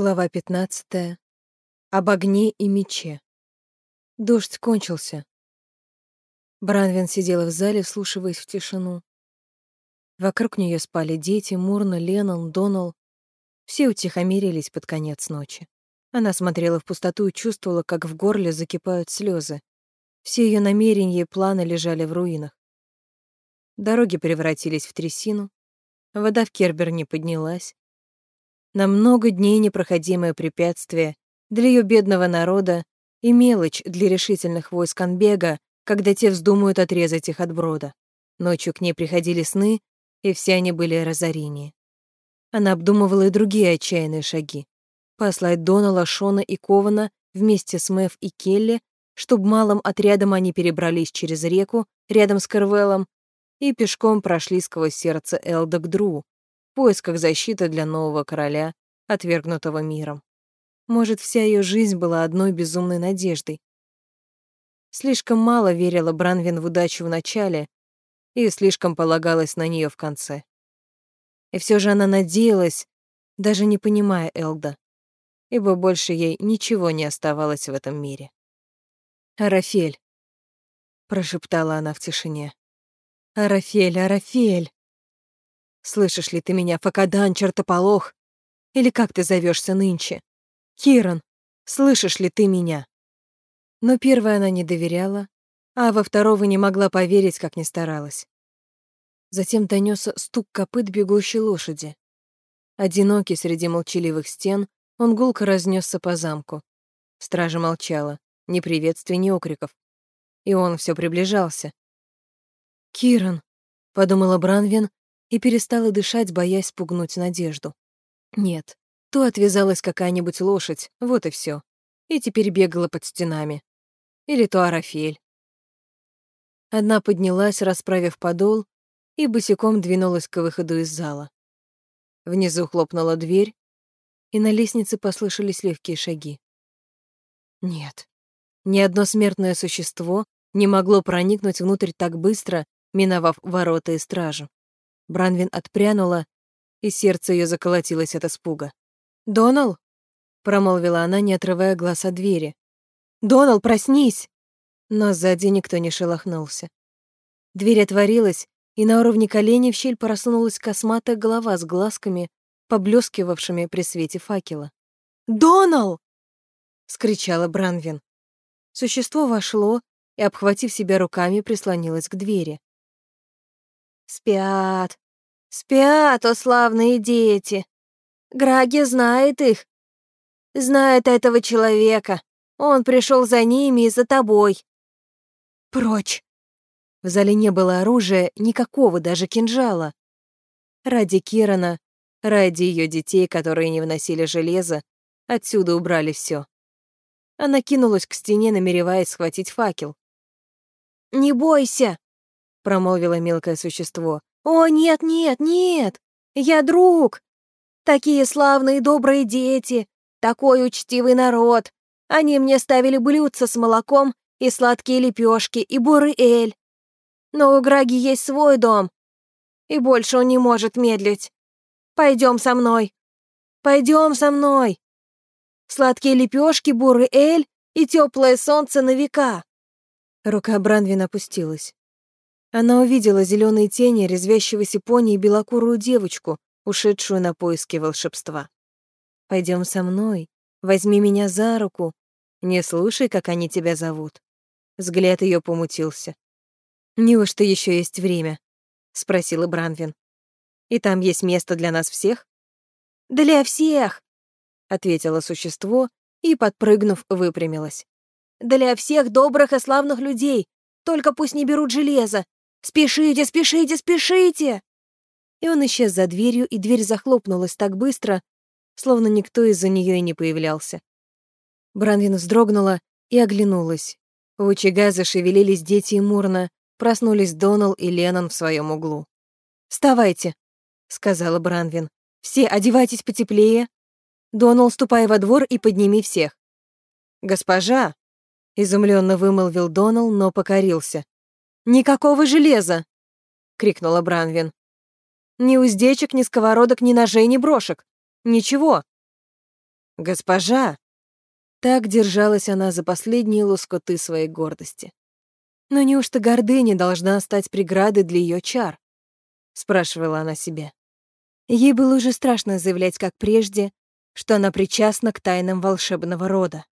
Глава 15. Об огне и мече. Дождь кончился. Бранвин сидела в зале, вслушиваясь в тишину. Вокруг нее спали дети, Мурна, Леннон, Донал. Все утихомирились под конец ночи. Она смотрела в пустоту и чувствовала, как в горле закипают слезы. Все ее намерения и планы лежали в руинах. Дороги превратились в трясину. Вода в Кербер не поднялась. На много дней непроходимое препятствие для ее бедного народа и мелочь для решительных войск Анбега, когда те вздумают отрезать их от брода. Ночью к ней приходили сны, и все они были разорения. Она обдумывала и другие отчаянные шаги. Послать Донала, Шона и Кована вместе с Мэв и Келли, чтобы малым отрядом они перебрались через реку рядом с Карвеллом и пешком прошли сквозь сердце Элда к Дру, поисках защиты для нового короля, отвергнутого миром. Может, вся ее жизнь была одной безумной надеждой. Слишком мало верила Бранвин в удачу в начале и слишком полагалась на нее в конце. И все же она надеялась, даже не понимая Элда, ибо больше ей ничего не оставалось в этом мире. «Арафель», — прошептала она в тишине. «Арафель, Арафель!» Слышишь ли ты меня, Факадан, чертополох? Или как ты зовешься нынче? Киран, слышишь ли ты меня?» Но первой она не доверяла, а во второго не могла поверить, как ни старалась. Затем донёсся стук копыт бегущей лошади. Одинокий среди молчаливых стен, он гулко разнесся по замку. Стража молчала, ни приветствий, ни окриков. И он все приближался. «Киран», — подумала Бранвин и перестала дышать, боясь спугнуть надежду. Нет, то отвязалась какая-нибудь лошадь, вот и все, и теперь бегала под стенами. Или то Арафель. Одна поднялась, расправив подол, и босиком двинулась к выходу из зала. Внизу хлопнула дверь, и на лестнице послышались легкие шаги. Нет, ни одно смертное существо не могло проникнуть внутрь так быстро, миновав ворота и стражу. Бранвин отпрянула, и сердце ее заколотилось от испуга. «Донал?» — промолвила она, не отрывая глаз от двери. «Донал, проснись!» Но сзади никто не шелохнулся. Дверь отворилась, и на уровне коленей в щель просунулась косматая голова с глазками, поблескивавшими при свете факела. «Донал!» — скричала Бранвин. Существо вошло и, обхватив себя руками, прислонилось к двери. Спят, спят, о славные дети. Граги знает их. Знает этого человека. Он пришел за ними и за тобой. Прочь. В зале не было оружия, никакого, даже кинжала. Ради Кирана, ради ее детей, которые не вносили железа, отсюда убрали все. Она кинулась к стене, намереваясь схватить факел. «Не бойся!» Промолвило мелкое существо. «О, нет, нет, нет! Я друг! Такие славные добрые дети! Такой учтивый народ! Они мне ставили блюдца с молоком и сладкие лепешки, и бурый эль. Но у Граги есть свой дом, и больше он не может медлить. Пойдем со мной! Пойдем со мной! Сладкие лепешки, бурый эль и теплое солнце на века!» Рука Бранвин опустилась. Она увидела зеленые тени резвящегося пони и белокурую девочку, ушедшую на поиски волшебства. Пойдем со мной, возьми меня за руку, не слушай, как они тебя зовут. Взгляд ее помутился. «Неужто еще есть время?» — спросила Бранвин. «И там есть место для нас всех?» «Для всех!» — ответило существо и, подпрыгнув, выпрямилась. «Для всех добрых и славных людей, только пусть не берут железо, «Спешите, спешите, спешите!» И он исчез за дверью, и дверь захлопнулась так быстро, словно никто из-за нее и не появлялся. Бранвин вздрогнула и оглянулась. В очага зашевелились дети и Мурна, проснулись Донал и Леннон в своем углу. «Вставайте», — сказала Бранвин. «Все одевайтесь потеплее. Донал, ступай во двор и подними всех». «Госпожа», — изумленно вымолвил Донал, но покорился. «Никакого железа!» — крикнула Бранвин. «Ни уздечек, ни сковородок, ни ножей, ни брошек. Ничего!» «Госпожа!» Так держалась она за последние лоскуты своей гордости. Но неужто гордыня должна стать преградой для ее чар? Спрашивала она себя. Ей было уже страшно заявлять, как прежде, что она причастна к тайнам волшебного рода.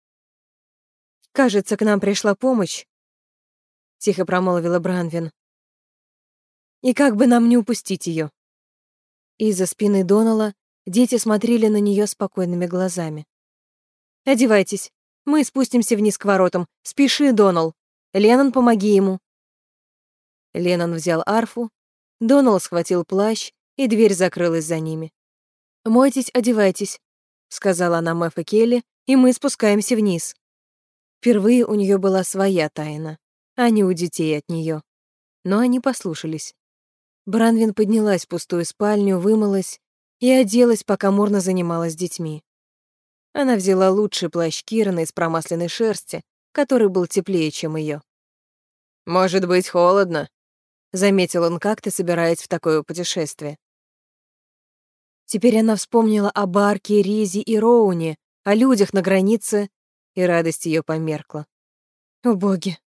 «Кажется, к нам пришла помощь», — тихо промолвила Бранвин. «И как бы нам не упустить ее? Из-за спины Донала дети смотрели на нее спокойными глазами. Одевайтесь. Мы спустимся вниз к воротам. Спеши, Донал. Леннон, помоги ему. Леннон взял арфу, Донал схватил плащ, и дверь закрылась за ними. «Мойтесь, одевайтесь», — сказала она Мэф и Келли, и мы спускаемся вниз. Впервые у нее была своя тайна, а не у детей от нее. Но они послушались. Бранвин поднялась в пустую спальню, вымылась и оделась, пока Морна занималась детьми. Она взяла лучший плащ Кирана из промасленной шерсти, который был теплее, чем ее. «Может быть, холодно», — заметил он как-то, собираясь в такое путешествие. Теперь она вспомнила о Барке, Ризе и Роуне, о людях на границе, и радость ее померкла. О боги!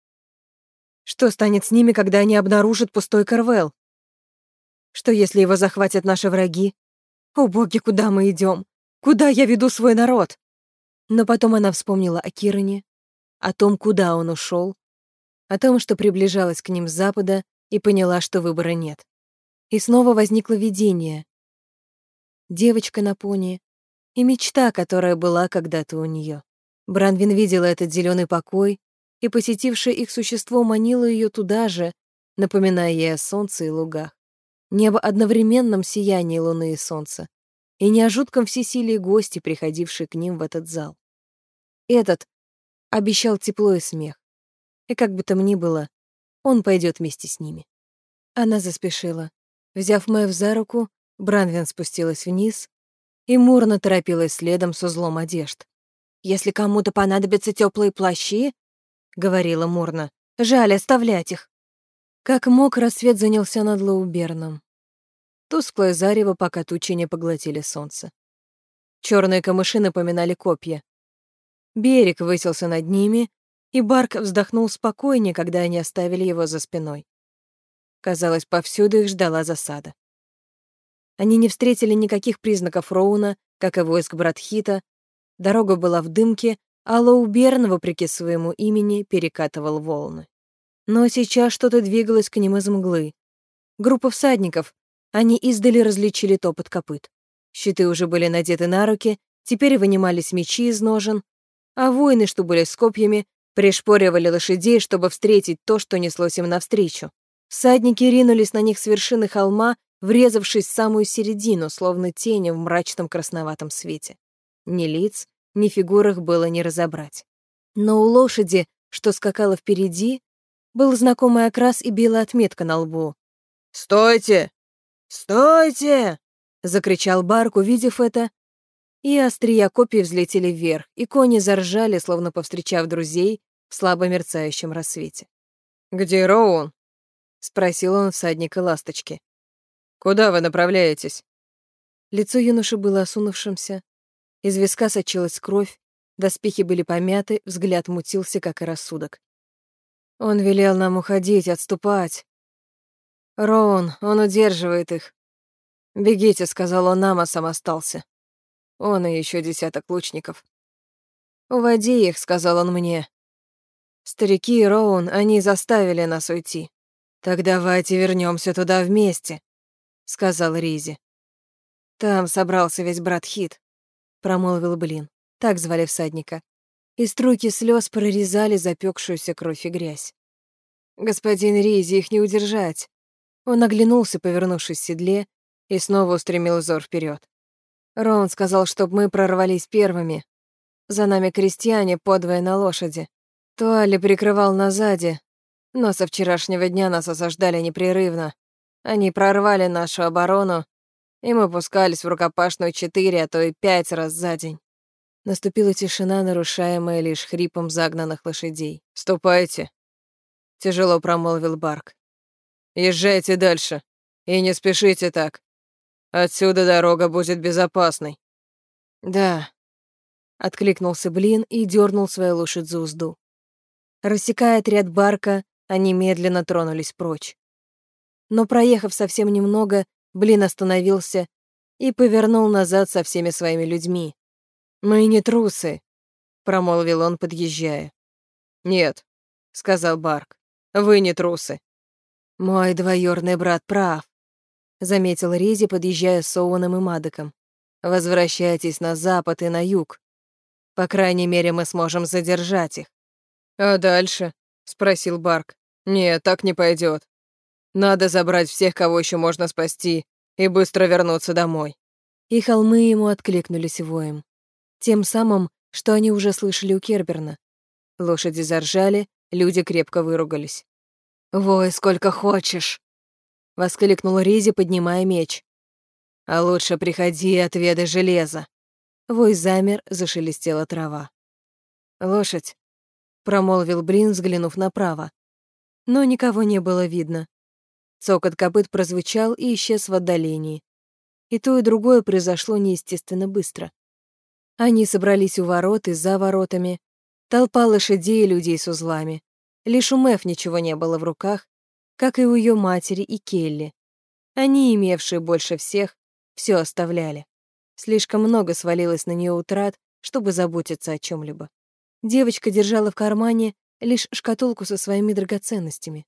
Что станет с ними, когда они обнаружат пустой Карвел? Что, если его захватят наши враги? О боги, куда мы идем? Куда я веду свой народ? Но потом она вспомнила о Киране, о том, куда он ушел, о том, что приближалась к ним с запада, и поняла, что выбора нет. И снова возникло видение. Девочка на пони и мечта, которая была когда-то у нее. Бранвин видела этот зеленый покой, и посетившее их существо манило ее туда же, напоминая ей о солнце и лугах. Не об одновременном сиянии луны и солнца, и не о жутком всесилии гости, приходившей к ним в этот зал. Этот обещал тепло и смех. И как бы там ни было, он пойдет вместе с ними. Она заспешила. Взяв Мэв за руку, Бранвин спустилась вниз, и Мурна торопилась следом с узлом одежд. «Если кому-то понадобятся теплые плащи», — говорила Мурна, — «жаль оставлять их». Как мог, рассвет занялся над Лауберном. Тусклое зарево, пока тучи не поглотили солнце. Черные камыши напоминали копья. Берег высился над ними, и Барк вздохнул спокойнее, когда они оставили его за спиной. Казалось, повсюду их ждала засада. Они не встретили никаких признаков Роуна, как и войск Братхита. Дорога была в дымке, а Лоуберн, вопреки своему имени, перекатывал волны. Но сейчас что-то двигалось к ним из мглы. Группа всадников, они издали различили топот копыт. Щиты уже были надеты на руки, теперь вынимались мечи из ножен, а воины, что были с копьями, пришпоривали лошадей, чтобы встретить то, что неслось им навстречу. Всадники ринулись на них с вершины холма, врезавшись в самую середину, словно тени в мрачном красноватом свете. Ни лиц, ни фигур их было не разобрать. Но у лошади, что скакала впереди, был знакомый окрас и белая отметка на лбу. «Стойте! «Стойте!» — закричал Барк, увидев это, и острия копий взлетели вверх, и кони заржали, словно повстречав друзей в слабо мерцающем рассвете. «Где Роун?» — спросил он всадника ласточки. «Куда вы направляетесь?» Лицо юноши было осунувшимся, из виска сочилась кровь, доспехи были помяты, взгляд мутился, как и рассудок. Он велел нам уходить, отступать, «Роун, он удерживает их. Бегите», — сказал он нам, а сам остался. Он и еще десяток лучников. «Уводи их», — сказал он мне. «Старики и Роун, они заставили нас уйти. Так давайте вернемся туда вместе», — сказал Ризи. «Там собрался весь брат Хит», — промолвил Блин. Так звали всадника. И струйки слез прорезали запекшуюся кровь и грязь. «Господин Ризи, их не удержать. Он оглянулся, повернувшись в седле, и снова устремил взор вперед. Роун сказал, чтобы мы прорвались первыми. За нами крестьяне подвое на лошади. Туали прикрывал на сзади, но со вчерашнего дня нас осаждали непрерывно. Они прорвали нашу оборону, и мы пускались в рукопашную четыре, а то и пять раз за день. Наступила тишина, нарушаемая лишь хрипом загнанных лошадей. «Ступайте», — тяжело промолвил Барк. Езжайте дальше. И не спешите так. Отсюда дорога будет безопасной. Да. Откликнулся Блин и дернул свою лошадь за узду. Рассекая отряд барка, они медленно тронулись прочь. Но проехав совсем немного, Блин остановился и повернул назад со всеми своими людьми. «Мы не трусы», — промолвил он, подъезжая. «Нет», — сказал Барк, — «вы не трусы». «Мой двоюродный брат прав», — заметил Ризи, подъезжая с Оуэном и Мадоком. «Возвращайтесь на запад и на юг. По крайней мере, мы сможем задержать их». «А дальше?» — спросил Барк. «Нет, так не пойдет. Надо забрать всех, кого еще можно спасти, и быстро вернуться домой». И холмы ему откликнулись воем. Тем самым, что они уже слышали у Керберна. Лошади заржали, люди крепко выругались. «Вой, сколько хочешь!» — воскликнул Ризи, поднимая меч. «А лучше приходи и отведай железо». Вой замер, зашелестела трава. «Лошадь», — промолвил Брин, взглянув направо. Но никого не было видно. Цокот копыт прозвучал и исчез в отдалении. И то, и другое произошло неестественно быстро. Они собрались у ворот и за воротами. Толпа лошадей и людей с узлами. Лишь у Мэв ничего не было в руках, как и у ее матери и Келли. Они, имевшие больше всех, все оставляли. Слишком много свалилось на нее утрат, чтобы заботиться о чем либо Девочка держала в кармане лишь шкатулку со своими драгоценностями.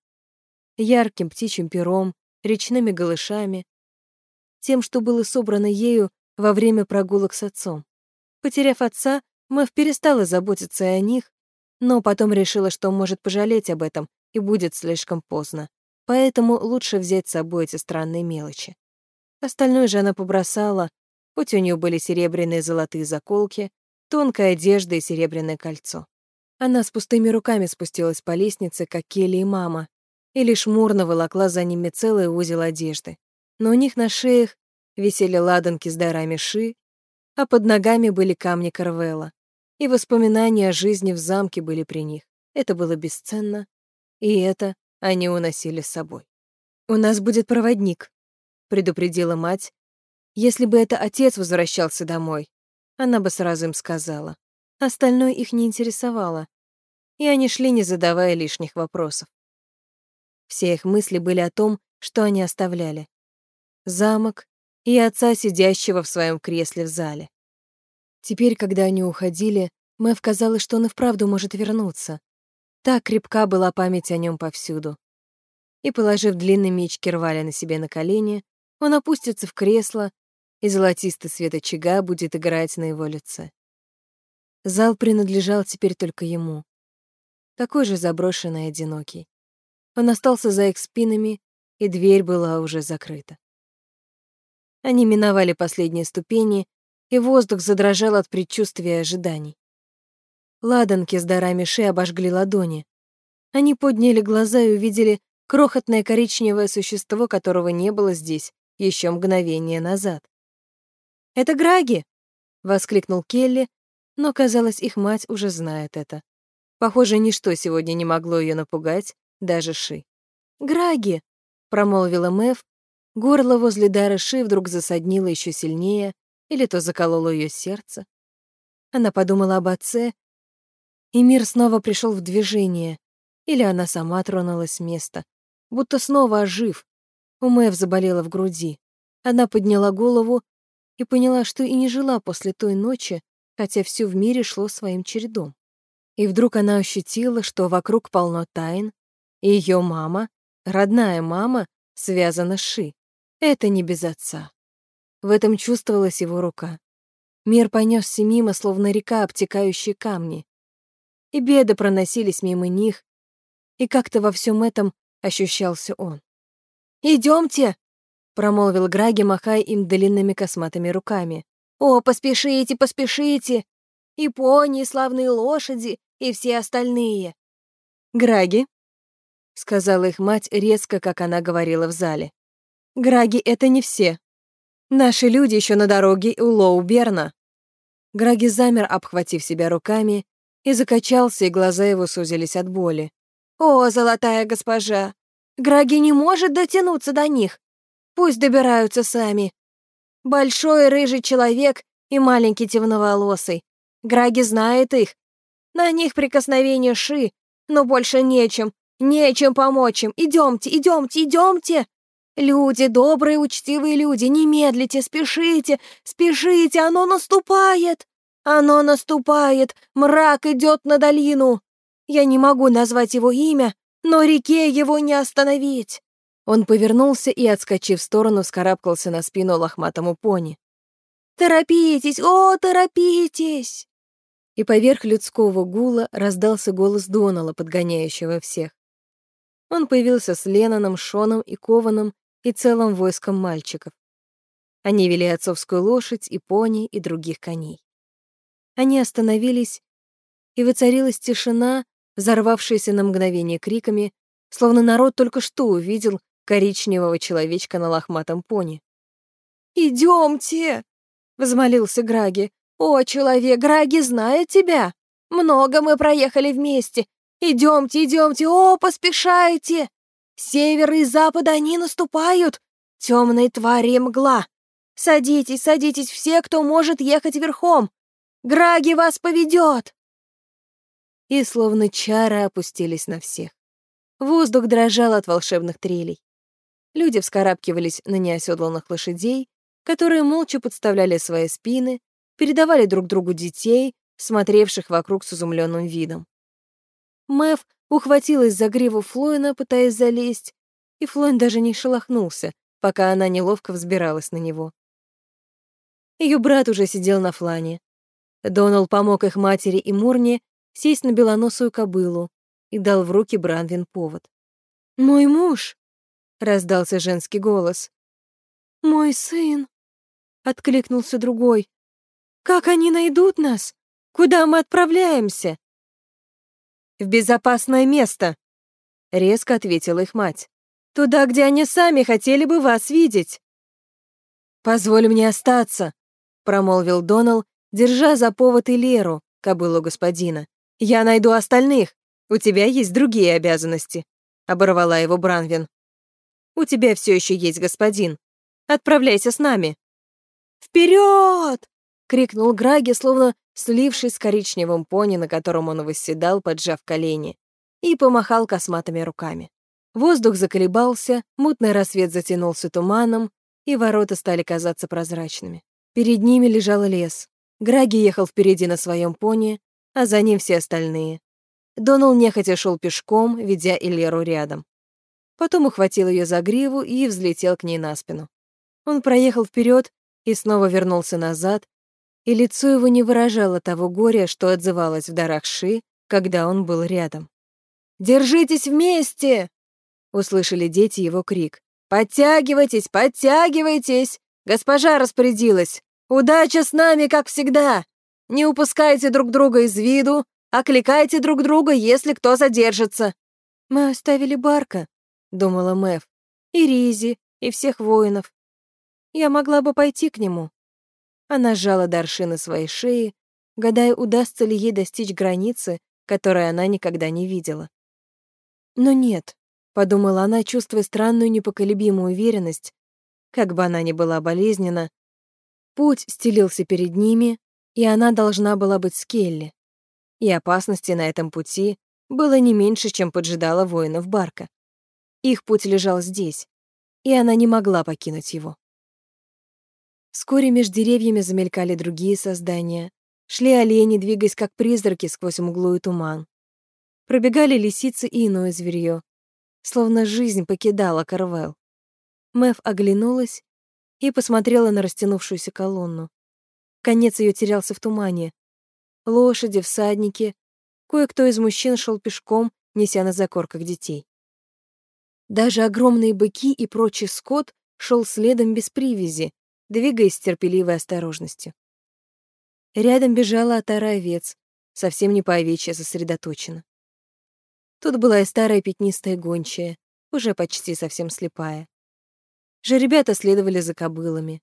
Ярким птичьим пером, речными голышами, тем, что было собрано ею во время прогулок с отцом. Потеряв отца, Мэв перестала заботиться о них но потом решила, что может пожалеть об этом, и будет слишком поздно. Поэтому лучше взять с собой эти странные мелочи. Остальное же она побросала, хоть у нее были серебряные золотые заколки, тонкая одежда и серебряное кольцо. Она с пустыми руками спустилась по лестнице, как Келли и мама, и лишь мурно волокла за ними целый узел одежды. Но у них на шеях висели ладанки с дарами ши, а под ногами были камни Карвелла и воспоминания о жизни в замке были при них. Это было бесценно, и это они уносили с собой. «У нас будет проводник», — предупредила мать. Если бы это отец возвращался домой, она бы сразу им сказала. Остальное их не интересовало, и они шли, не задавая лишних вопросов. Все их мысли были о том, что они оставляли. Замок и отца, сидящего в своем кресле в зале. Теперь, когда они уходили, Мэв казалось, что он и вправду может вернуться. Так крепка была память о нем повсюду. И, положив длинный меч Кирваля на себе на колени, он опустится в кресло, и золотистый свет очага будет играть на его лице. Зал принадлежал теперь только ему. Такой же заброшенный и одинокий. Он остался за их спинами, и дверь была уже закрыта. Они миновали последние ступени и воздух задрожал от предчувствия ожиданий. Ладанки с дарами ши обожгли ладони. Они подняли глаза и увидели крохотное коричневое существо, которого не было здесь еще мгновение назад. «Это Граги!» — воскликнул Келли, но, казалось, их мать уже знает это. Похоже, ничто сегодня не могло ее напугать, даже Ши. «Граги!» — промолвила Мэв. Горло возле дара Ши вдруг засаднило еще сильнее, или то закололо ее сердце. Она подумала об отце, и мир снова пришел в движение, или она сама тронулась с места, будто снова ожив. У Мэв заболела в груди. Она подняла голову и поняла, что и не жила после той ночи, хотя все в мире шло своим чередом. И вдруг она ощутила, что вокруг полно тайн, ее мама, родная мама, связана с Ши. Это не без отца. В этом чувствовалась его рука. Мир понесся мимо, словно река, обтекающая камни. И беды проносились мимо них, и как-то во всем этом ощущался он. Идемте, промолвил Граги, махая им длинными косматыми руками. «О, поспешите, поспешите! И пони, и славные лошади, и все остальные!» «Граги», — сказала их мать резко, как она говорила в зале. «Граги — это не все. Наши люди еще на дороге у Лоу-Берна». Граги замер, обхватив себя руками, и закачался, и глаза его сузились от боли. «О, золотая госпожа! Граги не может дотянуться до них! Пусть добираются сами! Большой рыжий человек и маленький темноволосый. Граги знает их. На них прикосновение Ши, но больше нечем, нечем помочь им. Идемте, идемте, идемте. Люди, добрые, учтивые люди, не медлите, спешите, спешите, оно наступает. Оно наступает, мрак идет на долину. Я не могу назвать его имя, но реке его не остановить. Он повернулся и, отскочив в сторону, вскарабкался на спину лохматому пони. «Торопитесь! О, торопитесь!» И поверх людского гула раздался голос Донала, подгоняющего всех. Он появился с Ленноном, Шоном и Кованом и целым войском мальчиков. Они вели отцовскую лошадь и пони, и других коней. Они остановились, и воцарилась тишина, взорвавшаяся на мгновение криками, словно народ только что увидел коричневого человечка на лохматом пони. «Идемте!» — взмолился Граги. «О, человек, Граги знает тебя! Много мы проехали вместе! Идемте, идемте, о, поспешайте! Север и запад они наступают! Темные твари мгла! Садитесь, садитесь все, кто может ехать верхом! Граги вас поведет!» И словно чары опустились на всех. Воздух дрожал от волшебных трелей. Люди вскарабкивались на неоседланных лошадей, которые молча подставляли свои спины, передавали друг другу детей, смотревших вокруг с изумленным видом. Мэв ухватилась за гриву Флоина, пытаясь залезть, и Флоин даже не шелохнулся, пока она неловко взбиралась на него. Ее брат уже сидел на флане. Донал помог их матери и Мурне сесть на белоносую кобылу и дал в руки Бранвин повод. «Мой муж!» раздался женский голос. «Мой сын!» — откликнулся другой. «Как они найдут нас? Куда мы отправляемся?» «В безопасное место», — резко ответила их мать. «Туда, где они сами хотели бы вас видеть». «Позволь мне остаться», — промолвил Донал, держа за повод и Леру, кобылу господина. «Я найду остальных. У тебя есть другие обязанности», — оборвала его Бранвин. У тебя все еще есть господин. Отправляйся с нами». «Вперед!» — крикнул Граги, словно слившись с коричневым пони, на котором он восседал, поджав колени, и помахал косматыми руками. Воздух заколебался, мутный рассвет затянулся туманом, и ворота стали казаться прозрачными. Перед ними лежал лес. Граги ехал впереди на своем пони, а за ним все остальные. Донал нехотя шел пешком, ведя Иллеру рядом. Потом ухватил ее за гриву и взлетел к ней на спину. Он проехал вперед и снова вернулся назад, и лицо его не выражало того горя, что отзывалось в дарах Ши, когда он был рядом. «Держитесь вместе!» — услышали дети его крик. «Подтягивайтесь, подтягивайтесь! Госпожа распорядилась! Удача с нами, как всегда! Не упускайте друг друга из виду, окликайте друг друга, если кто задержится!» «Мы оставили Барка», — думала Мэв, — «и Ризи, и всех воинов. Я могла бы пойти к нему». Она сжала Дарши на своей шее, гадая, удастся ли ей достичь границы, которой она никогда не видела. «Но нет», — подумала она, чувствуя странную непоколебимую уверенность, как бы она ни была болезненна, путь стелился перед ними, и она должна была быть с Келли. И опасности на этом пути было не меньше, чем поджидала воинов Барка. Их путь лежал здесь, и она не могла покинуть его. Вскоре между деревьями замелькали другие создания. Шли олени, двигаясь как призраки сквозь мглу и туман. Пробегали лисицы и иное зверье. Словно жизнь покидала Карвел. Мэв оглянулась и посмотрела на растянувшуюся колонну. Конец ее терялся в тумане. Лошади, всадники. Кое-кто из мужчин шел пешком, неся на закорках детей. Даже огромные быки и прочий скот шел следом без привязи, двигаясь с терпеливой осторожностью. Рядом бежала отара овец, совсем не по овечья сосредоточена. Тут была и старая пятнистая гончая, уже почти совсем слепая. Жеребята следовали за кобылами.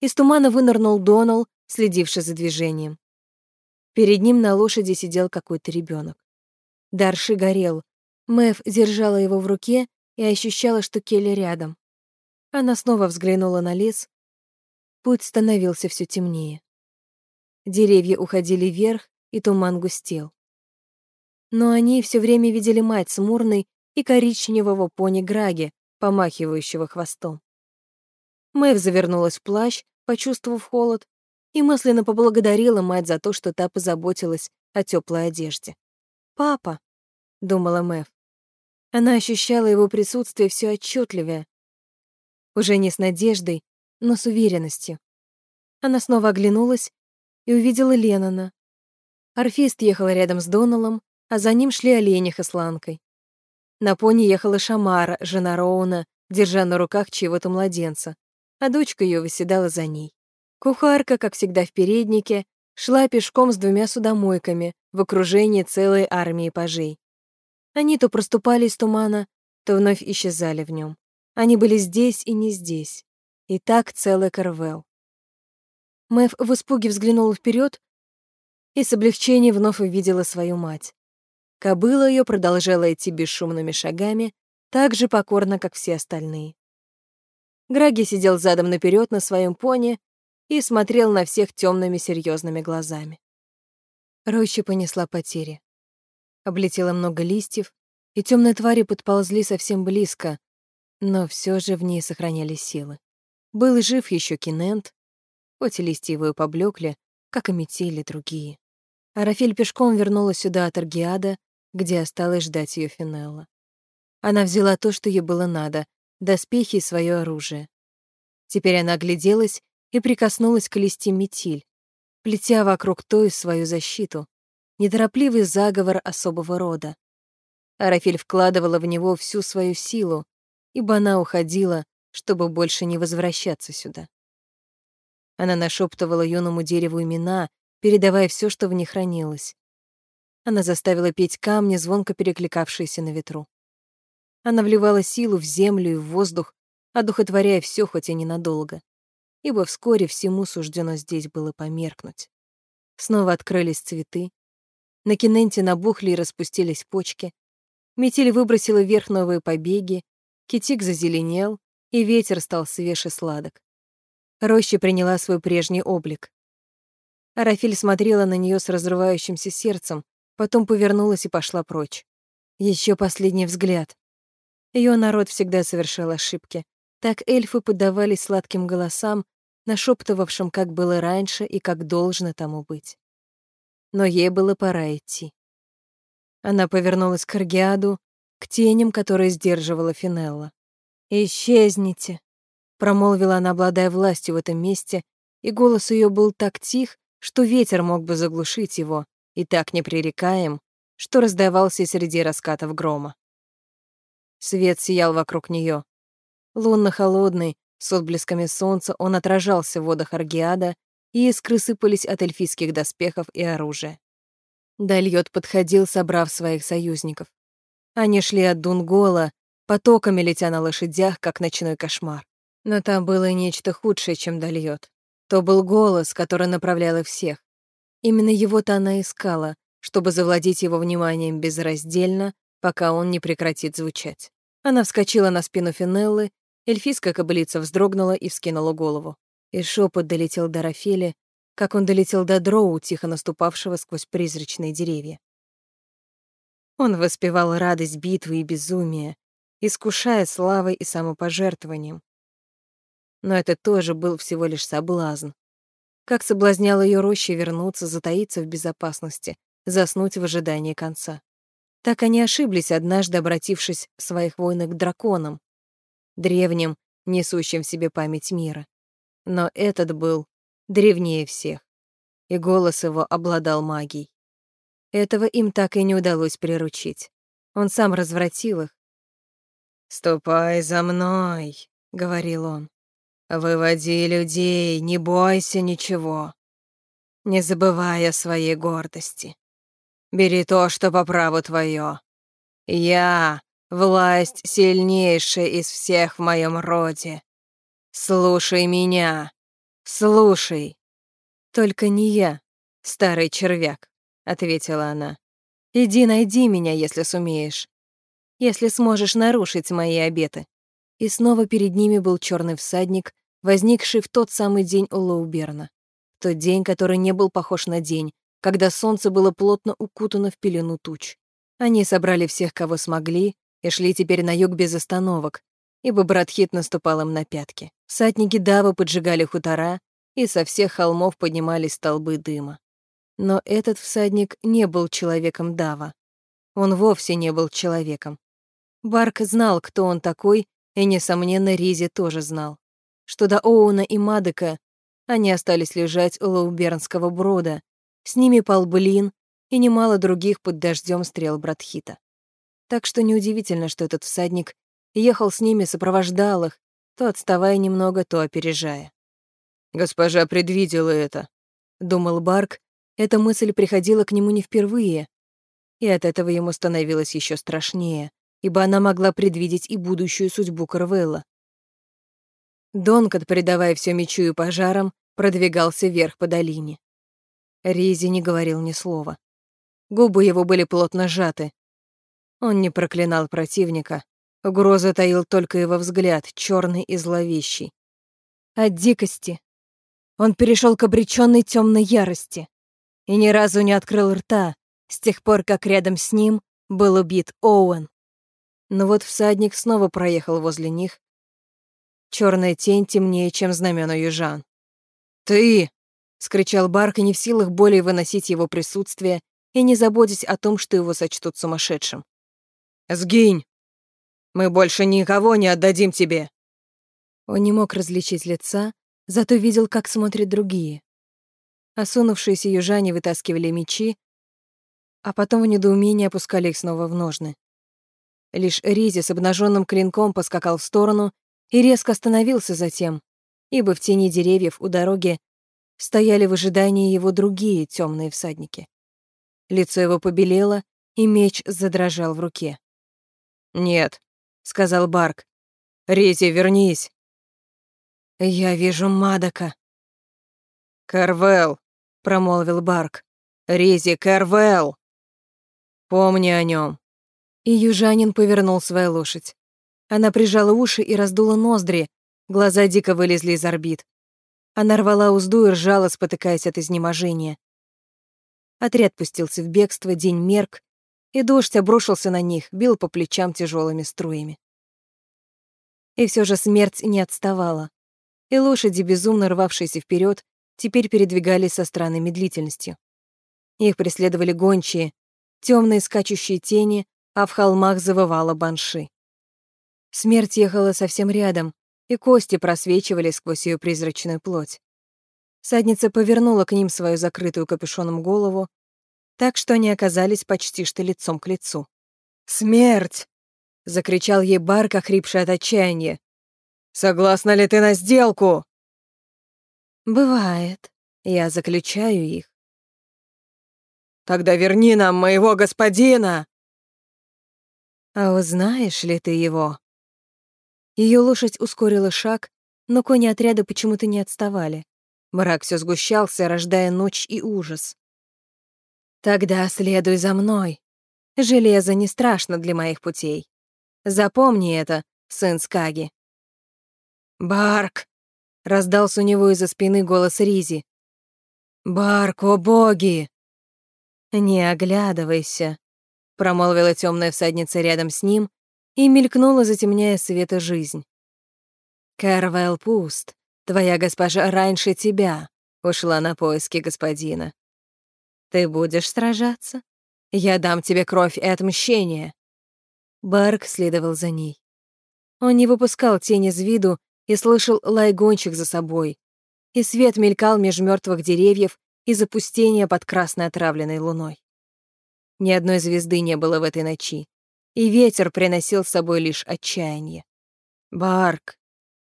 Из тумана вынырнул Донал, следивший за движением. Перед ним на лошади сидел какой-то ребенок. Дарши горел. Мэв держала его в руке и ощущала, что Келли рядом. Она снова взглянула на лес. Путь становился все темнее. Деревья уходили вверх, и туман густел. Но они все время видели мать смурной и коричневого пони Граги, помахивающего хвостом. Мэв завернулась в плащ, почувствовав холод, и мысленно поблагодарила мать за то, что та позаботилась о теплой одежде. «Папа», — думала Мэв. Она ощущала его присутствие все отчетливее. Уже не с надеждой, но с уверенностью. Она снова оглянулась и увидела Леннона. Орфист ехал рядом с Доналом, а за ним шли олениха с Ланкой. На пони ехала Шамара, жена Роуна, держа на руках чьего-то младенца, а дочка ее выседала за ней. Кухарка, как всегда в переднике, шла пешком с двумя судомойками в окружении целой армии пажей. Они то проступали из тумана, то вновь исчезали в нем. Они были здесь и не здесь. И так целый Карвел. Мэв в испуге взглянула вперед и с облегчением вновь увидела свою мать. Кобыла ее продолжала идти бесшумными шагами, так же покорно, как все остальные. Граги сидел задом наперед на своем пони и смотрел на всех темными серьезными глазами. Роща понесла потери. Облетело много листьев, и темные твари подползли совсем близко, но все же в ней сохранялись силы. Был жив еще Кинент, хоть и листья его поблекли, как и метели другие. Арафель пешком вернулась сюда от Аргиада, где осталось ждать ее Финелла. Она взяла то, что ей было надо, доспехи и свое оружие. Теперь она огляделась и прикоснулась к листе метиль, плетя вокруг той свою защиту, неторопливый заговор особого рода. Арафель вкладывала в него всю свою силу, ибо она уходила, чтобы больше не возвращаться сюда. Она нашептывала юному дереву имена, передавая все, что в них хранилось. Она заставила петь камни, звонко перекликавшиеся на ветру. Она вливала силу в землю и в воздух, одухотворяя все, хоть и ненадолго ибо вскоре всему суждено здесь было померкнуть. Снова открылись цветы, на киненте набухли и распустились почки, метель выбросила вверх новые побеги, китик зазеленел, и ветер стал свеж и сладок. Роща приняла свой прежний облик. Арафиль смотрела на нее с разрывающимся сердцем, потом повернулась и пошла прочь. Еще последний взгляд. Ее народ всегда совершал ошибки. Так эльфы поддавались сладким голосам, нашептывавшим, как было раньше и как должно тому быть. Но ей было пора идти. Она повернулась к Аргиаду, к теням, которые сдерживала Финелла. «Исчезните!» — промолвила она, обладая властью в этом месте, и голос ее был так тих, что ветер мог бы заглушить его, и так непререкаем, что раздавался среди раскатов грома. Свет сиял вокруг нее, Лунно-холодный, с отблесками солнца он отражался в водах Аргиада, и искры сыпались от эльфийских доспехов и оружия. Дальот подходил, собрав своих союзников. Они шли от Дунгола, потоками летя на лошадях, как ночной кошмар. Но там было нечто худшее, чем Дальот. То был голос, который направлял их всех. Именно его-то она искала, чтобы завладеть его вниманием безраздельно, пока он не прекратит звучать. Она вскочила на спину Финеллы Эльфийская кобылица вздрогнула и вскинула голову. И шепот долетел до Рафели, как он долетел до Дроу, тихо наступавшего сквозь призрачные деревья. Он воспевал радость битвы и безумия, искушая славой и самопожертвованием. Но это тоже был всего лишь соблазн. Как соблазнял ее роща вернуться, затаиться в безопасности, заснуть в ожидании конца. Так они ошиблись, однажды обратившись в своих войнах к драконам, древним, несущим в себе память мира. Но этот был древнее всех, и голос его обладал магией. Этого им так и не удалось приручить. Он сам развратил их. «Ступай за мной», — говорил он. «Выводи людей, не бойся ничего, не забывай о своей гордости. Бери то, что по праву твое. Я Власть сильнейшая из всех в моем роде. Слушай меня, слушай. Только не я, старый червяк, ответила она. Иди найди меня, если сумеешь. Если сможешь нарушить мои обеты. И снова перед ними был черный всадник, возникший в тот самый день у Лоуберна. тот день, который не был похож на день, когда солнце было плотно укутано в пелену туч. Они собрали всех, кого смогли, и шли теперь на юг без остановок, ибо брат Хит наступал им на пятки. Сатники Дава поджигали хутора, и со всех холмов поднимались столбы дыма. Но этот всадник не был человеком Дава. Он вовсе не был человеком. Барк знал, кто он такой, и, несомненно, Ризи тоже знал. Что до Оуна и Мадека они остались лежать у Лаубернского брода. С ними пал Блин и немало других под дождем стрел Братхита. Так что неудивительно, что этот всадник ехал с ними, сопровождал их, то отставая немного, то опережая. «Госпожа предвидела это», — думал Барк. Эта мысль приходила к нему не впервые, и от этого ему становилось еще страшнее, ибо она могла предвидеть и будущую судьбу Карвелла. Донкот, придавая все мечу и пожарам, продвигался вверх по долине. Ризи не говорил ни слова. Губы его были плотно сжаты. Он не проклинал противника. Угроза таил только его взгляд, черный и зловещий. От дикости он перешел к обреченной темной ярости и ни разу не открыл рта с тех пор, как рядом с ним был убит Оуэн. Но вот всадник снова проехал возле них. Черная тень темнее, чем знамена южан. «Ты!» — скричал Барк, не в силах более выносить его присутствие и не заботясь о том, что его сочтут сумасшедшим. «Сгинь! Мы больше никого не отдадим тебе!» Он не мог различить лица, зато видел, как смотрят другие. Осунувшиеся южане вытаскивали мечи, а потом в недоумении опускали их снова в ножны. Лишь Ризи с обнаженным клинком поскакал в сторону и резко остановился затем, ибо в тени деревьев у дороги стояли в ожидании его другие темные всадники. Лицо его побелело, и меч задрожал в руке. «Нет», — сказал Барк. «Ризи, вернись». «Я вижу Мадока». «Карвел», — промолвил Барк. «Ризи, Карвел!» «Помни о нем. И южанин повернул свою лошадь. Она прижала уши и раздула ноздри, глаза дико вылезли из орбит. Она рвала узду и ржала, спотыкаясь от изнеможения. Отряд пустился в бегство, день мерк, и дождь обрушился на них, бил по плечам тяжелыми струями. И все же смерть не отставала, и лошади, безумно рвавшиеся вперед, теперь передвигались со странной медлительностью. Их преследовали гончие, темные скачущие тени, а в холмах завывала банши. Смерть ехала совсем рядом, и кости просвечивали сквозь ее призрачную плоть. Садница повернула к ним свою закрытую капюшоном голову, так что они оказались почти что лицом к лицу. «Смерть!» — закричал ей Барк, охрипший от отчаяния. «Согласна ли ты на сделку?» «Бывает. Я заключаю их». «Тогда верни нам моего господина!» «А узнаешь ли ты его?» Ее лошадь ускорила шаг, но кони отряда почему-то не отставали. Мрак все сгущался, рождая ночь и ужас. «Тогда следуй за мной. Железо не страшно для моих путей. Запомни это, сын Скаги». «Барк!» — раздался у него из-за спины голос Ризи. «Барк, о боги!» «Не оглядывайся», — промолвила темная всадница рядом с ним и мелькнула, затемняя света жизнь. «Кэрвелл пуст. Твоя госпожа раньше тебя ушла на поиски господина. Ты будешь сражаться? Я дам тебе кровь и отмщение. Барк следовал за ней. Он не выпускал тень из виду и слышал лай гонщик за собой, и свет мелькал меж мертвых деревьев и запустения под красной отравленной луной. Ни одной звезды не было в этой ночи, и ветер приносил с собой лишь отчаяние. Барк,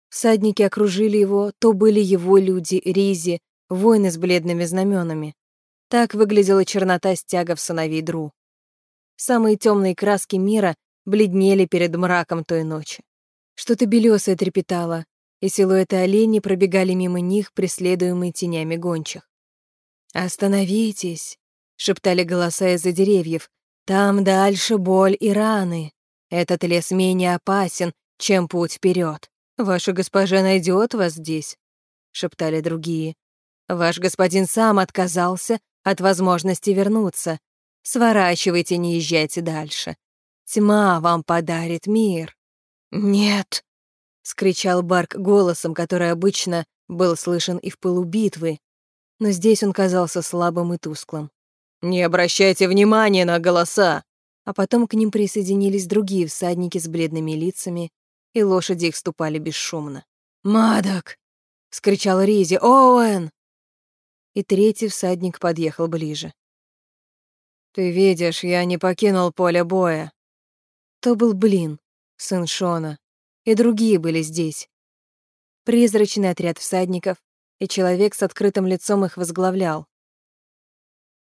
Всадники окружили его, то были его люди, Ризи, воины с бледными знаменами. Так выглядела чернота стягов сыновей Дру. Самые темные краски мира бледнели перед мраком той ночи. Что-то белесое трепетало, и силуэты оленей пробегали мимо них, преследуемые тенями гончих. «Остановитесь!» — шептали голоса из-за деревьев. «Там дальше боль и раны. Этот лес менее опасен, чем путь вперед. «Ваша госпожа найдет вас здесь», — шептали другие. Ваш господин сам отказался от возможности вернуться. Сворачивайте, не езжайте дальше. Тьма вам подарит мир». «Нет!» — скричал Барк голосом, который обычно был слышен и в пылу битвы, но здесь он казался слабым и тусклым. «Не обращайте внимания на голоса!» А потом к ним присоединились другие всадники с бледными лицами, и лошади их ступали бесшумно. «Мадок!» — скричал Ризи. «Оуэн!» И третий всадник подъехал ближе. «Ты видишь, я не покинул поле боя». То был Блин, сын Шона, и другие были здесь. Призрачный отряд всадников, и человек с открытым лицом их возглавлял.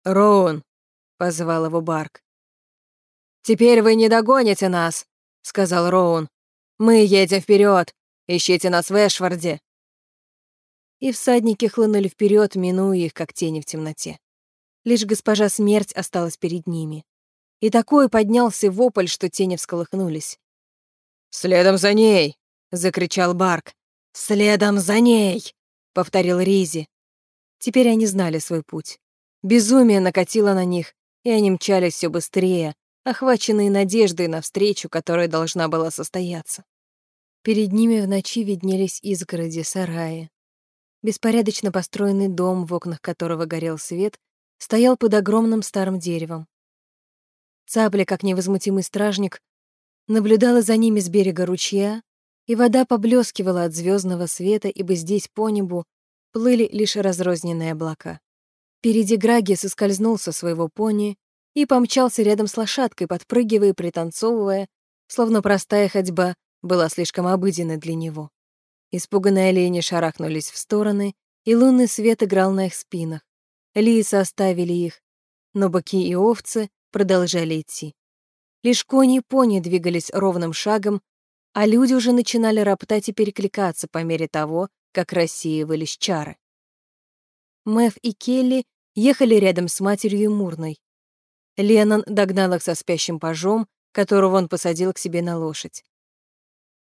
«Роун!» — позвал его Барк. «Теперь вы не догоните нас», — сказал Роун. «Мы едем вперед. Ищите нас в Эшварде». И всадники хлынули вперед, минуя их, как тени в темноте. Лишь госпожа Смерть осталась перед ними. И такой поднялся вопль, что тени всколыхнулись. «Следом за ней!» — закричал Барк. «Следом за ней!» — повторил Ризи. Теперь они знали свой путь. Безумие накатило на них, и они мчались все быстрее, охваченные надеждой на встречу, которая должна была состояться. Перед ними в ночи виднелись изгороди, сараи. Беспорядочно построенный дом, в окнах которого горел свет, стоял под огромным старым деревом. Цапля, как невозмутимый стражник, наблюдала за ними с берега ручья, и вода поблескивала от звездного света, ибо здесь по небу плыли лишь разрозненные облака. Впереди Граги соскользнул со своего пони и помчался рядом с лошадкой, подпрыгивая и пританцовывая, словно простая ходьба была слишком обыденной для него. Испуганные олени шарахнулись в стороны, и лунный свет играл на их спинах. Лисы оставили их, но быки и овцы продолжали идти. Лишь кони и пони двигались ровным шагом, а люди уже начинали роптать и перекликаться по мере того, как рассеивались чары. Мэв и Келли ехали рядом с матерью Мурной. Леннон догнал их со спящим пажом, которого он посадил к себе на лошадь.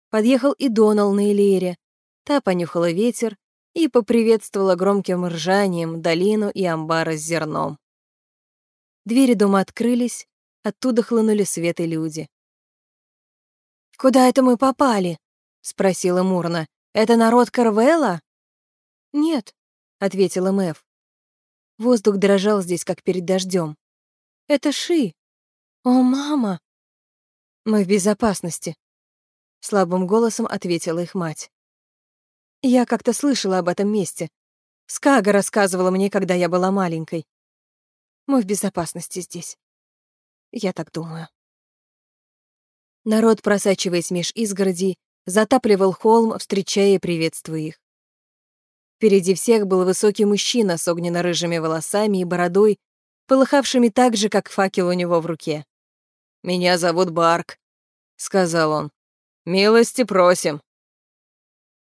Подъехал и Донал на Элере. Та понюхала ветер и поприветствовала громким ржанием долину и амбара с зерном. Двери дома открылись, оттуда хлынули свет и люди. «Куда это мы попали?» — спросила Мурна. «Это народ Карвелла?» «Нет», — ответила Мэв. Воздух дрожал здесь, как перед дождем. «Это Ши! О, мама!» «Мы в безопасности», — слабым голосом ответила их мать. «Я как-то слышала об этом месте. Скага рассказывала мне, когда я была маленькой. Мы в безопасности здесь. Я так думаю». Народ, просачиваясь меж изгородей, затапливал холм, встречая и приветствуя их. Впереди всех был высокий мужчина с огненно-рыжими волосами и бородой, полыхавшими так же, как факел у него в руке. «Меня зовут Барк», — сказал он. «Милости просим».